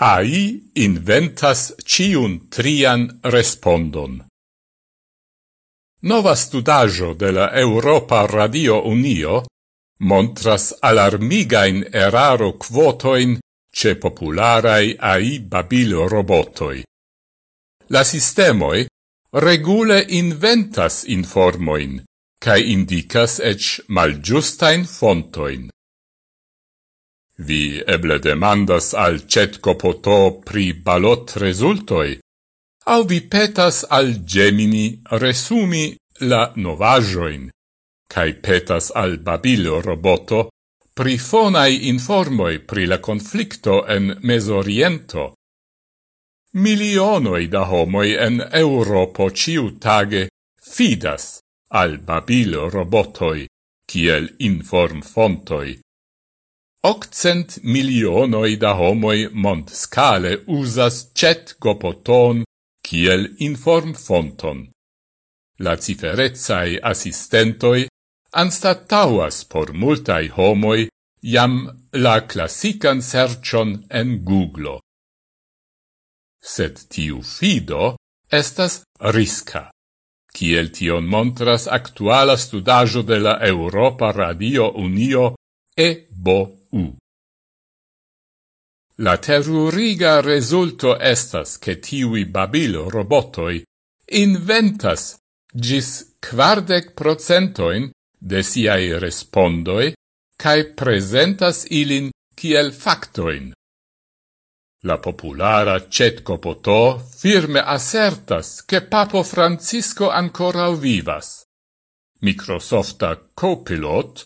AI inventas ciun trian respondon. Nova studajo de la Europa Radio Unio montras alarmigain eraro quotoin ce popularai AI babilo robotoi. La sistemoi regule inventas informoin, cae indicas ec malgiustain fontoin. Vi eble demandas al cetcopoto pri balot resultoi, au vi petas al Gemini resumi la novajoin, cae petas al Babilo roboto pri fonai informoi pri la conflicto en Mesoriento. Milionoi da homoi en Europo ciu tage fidas al Babilo robotoi, kiel inform fontoi. Occent milionoi da homoi mont scale usas cet gopoton kiel inform fonton. La ciferezzae assistentoi anstatauas por multai homoi jam la classican sercion en Google. Sed tiu fido estas risca kiel tion montras actuala studajo de la Europa Radio Unio e bo u. La terruriga resulto estas che tiui babilo robotoi inventas gis quardec procentoin de siai respondoi cae presentas ilin kiel factoin. La populara Cetco Potò firme assertas che Papo Francisco ancora vivas. Microsofta copilot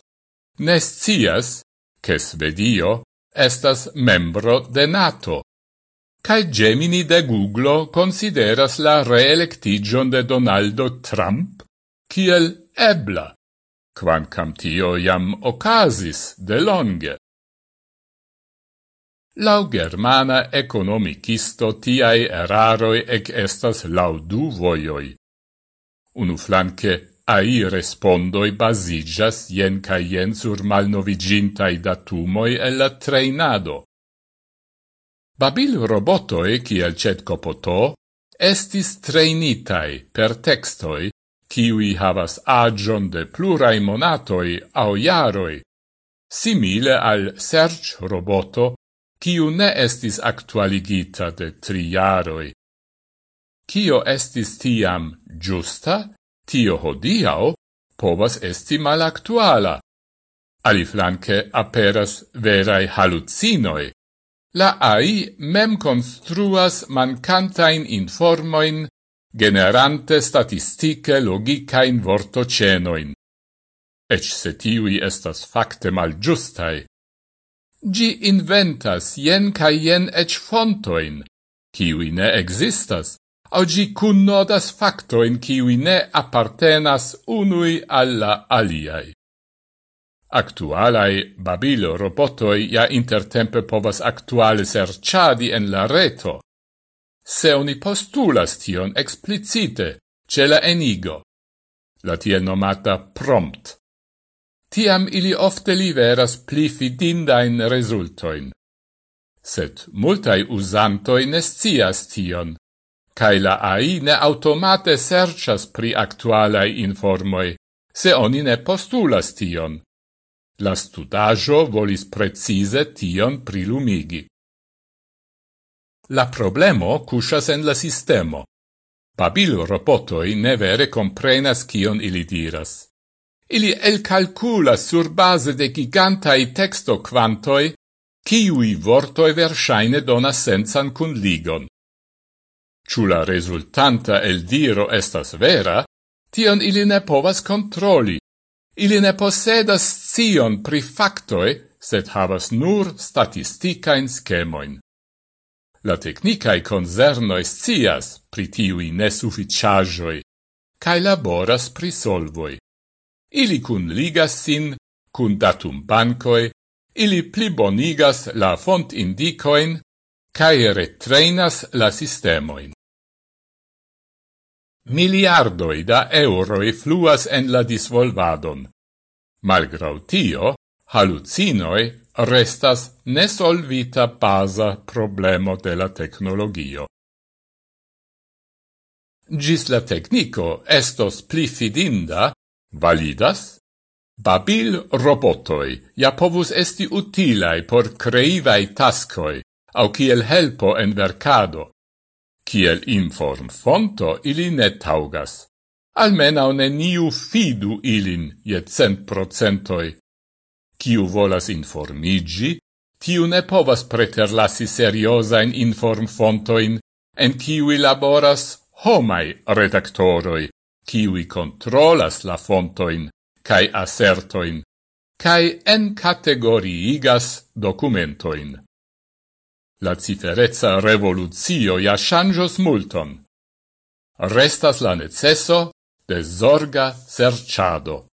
nescias che Svedio estas membro de NATO. Cae Gemini de Google consideras la reelectigion de Donaldo Trump kiel ebla, quancam tio jam ocasis de longe. Lau germana economicisto tiai eraroi ec estas lau du voioi. Unu flanque ai respondoi basigas jen ca jen sur malnovigintai datumoi e la treinado. Babil robotoi, kiel cet copoto, estis treinitai per textoi, kiwi havas agion de plurai monatoi au jaroi, simile al search roboto, kiu ne estis actualigita de tri jaroi. Kio estis tiam giusta? tio hodiau povas esti malactuala. Aliflanque aperas verai halucinoi. La AI mem construas mancantain informoin generante statistike logicain vortocenoin. Ec se tiui estas facte malgiustai. Gi inventas jen caien ec fontoin, kiui ne existas, oggi cunnodas facto in cui ne appartenas unui alla aliai. Actualai babilo robotoi ja intertempe povas actuale serciadi en la reto. Se oni postulas tion explicite, ce la enigo, la tiel nomata prompt. Tiam ili ofte liveras pli fidindain resultoin. Sed multai usantoi nescias tion, cae la AI ne automate serchas pri aktualaj informoi, se oni ne postulas tion. La studajo volis precise tion prilumigi. La problemo cusas en la sistemo. Babil robotoi ne vere comprenas kion ili diras. Ili elcalculas sur base de gigantai texto quantoi, kiui vortoi versaine dona sensan cun ligon. Ciù la resultanta eldiro estas vera, tion ili ne povas controli. Ili ne posedas zion pri factoe, sed havas nur statisticain schemoin. La technicae concernoi scias pri tiui nesufficiagioi, cae laboras pri solvoi. Ili cun ligas sin, cun datum bancoe, ili plibonigas la font indicoin, cae retrainas la sistemoin. Miliardoi da euroi fluas en la disvolvadon. Malgrau tio, halucinoi restas nesolvita basa problemo de la tecnologio. Gis la tecnico estos pli fidinda, validas, babil robotoi ja povus esti utilai por creivae taskoi, au kiel helpo en vercado. Kiel inform fonto ili ne taugas. Almenau neniu fidu ilin je cent procentoi. Kiu volas informigi, tiu ne povas preterlasi seriosain inform fontoin, en kiui laboras homai redaktoroi, kiui controlas la fontoin cae assertoin, cae en categoriigas documentoin. La ciferezza revoluzio ja shangios multon. Restas la necesso de zorga serciado.